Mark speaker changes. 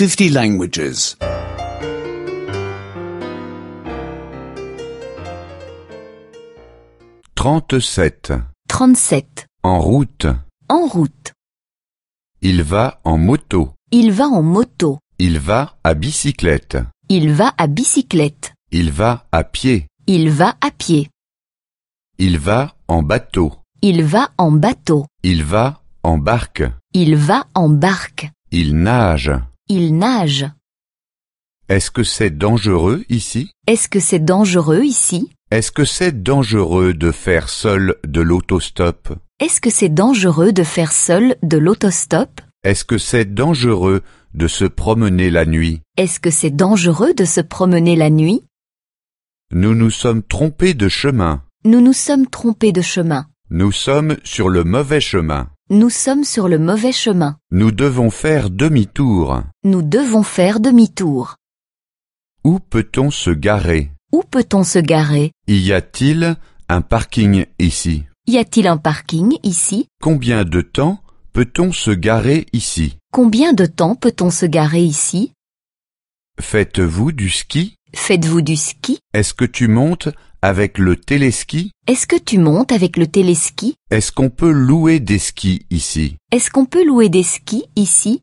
Speaker 1: 50 languages.
Speaker 2: 37.
Speaker 3: 37.
Speaker 2: En route.
Speaker 3: En route.
Speaker 2: Il va en moto.
Speaker 3: Il va en moto.
Speaker 2: Il va à bicyclette.
Speaker 3: Il va à bicyclette.
Speaker 2: Il va à pied.
Speaker 3: Il va à pied.
Speaker 2: Il va en bateau.
Speaker 3: Il va en bateau.
Speaker 2: Il va en barque.
Speaker 3: Il va en barque.
Speaker 2: Il nage.
Speaker 3: Il nage.
Speaker 2: Est-ce que c'est dangereux ici?
Speaker 3: Est-ce que c'est dangereux ici?
Speaker 2: Est-ce que c'est dangereux de faire seul de l'autostop?
Speaker 3: Est-ce que c'est dangereux de faire seul de l'autostop?
Speaker 2: Est-ce que c'est dangereux de se promener la nuit?
Speaker 3: Est-ce que c'est dangereux de se promener la nuit?
Speaker 2: Nous nous sommes trompés de chemin.
Speaker 3: Nous nous sommes trompés de chemin.
Speaker 2: Nous sommes sur le mauvais chemin.
Speaker 3: Nous sommes sur le mauvais chemin.
Speaker 2: Nous devons faire demi-tour.
Speaker 3: Nous devons faire demi-tour.
Speaker 2: Où peut-on se garer?
Speaker 3: Où peut-on se garer?
Speaker 2: Y a-t-il un parking ici?
Speaker 3: Y a-t-il un parking ici?
Speaker 2: Combien de temps peut-on se garer ici?
Speaker 3: Combien de temps peut-on se garer ici?
Speaker 2: Faites-vous du ski?
Speaker 3: Faites-vous du ski?
Speaker 2: Est-ce que tu montes avec le téléski?
Speaker 3: Est-ce que tu montes avec le téléski?
Speaker 2: Est-ce qu'on peut louer des skis ici?
Speaker 3: Est-ce qu'on peut louer des skis ici?